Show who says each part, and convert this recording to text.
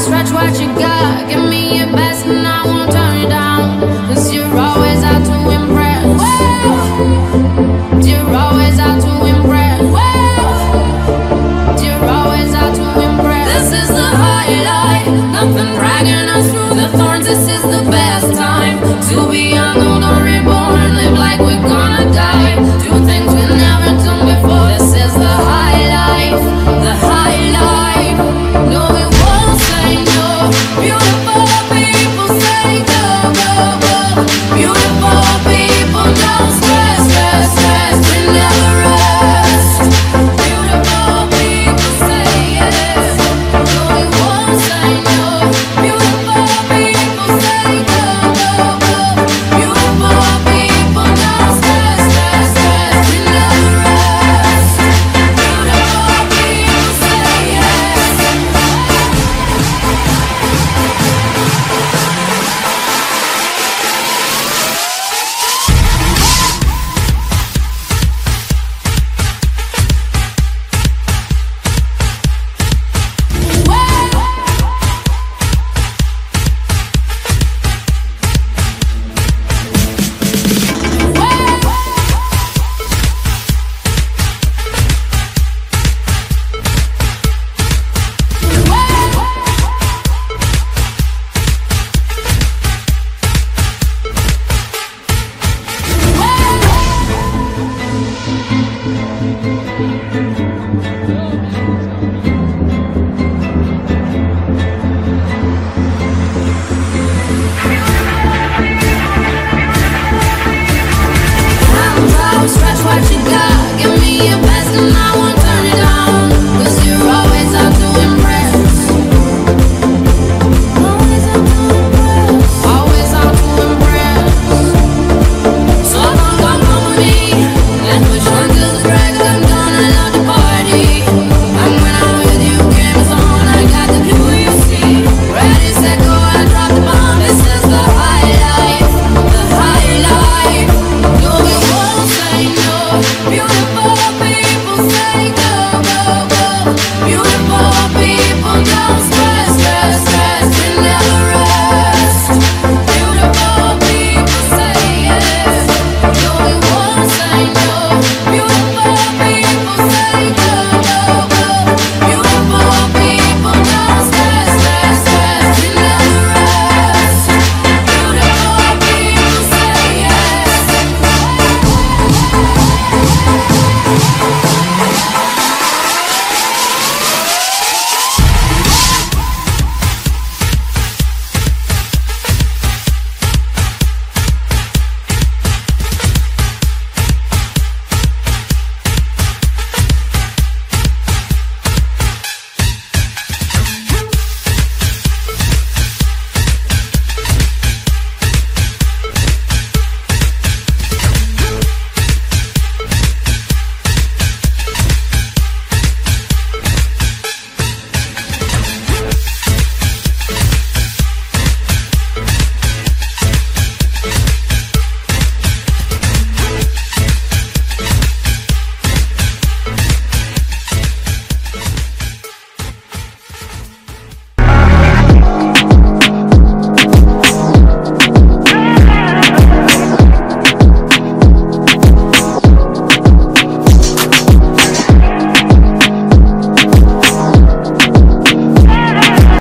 Speaker 1: Stretch what you got, give me your best and I won't turn you down. Cause you're always out to impress. die. watch you got.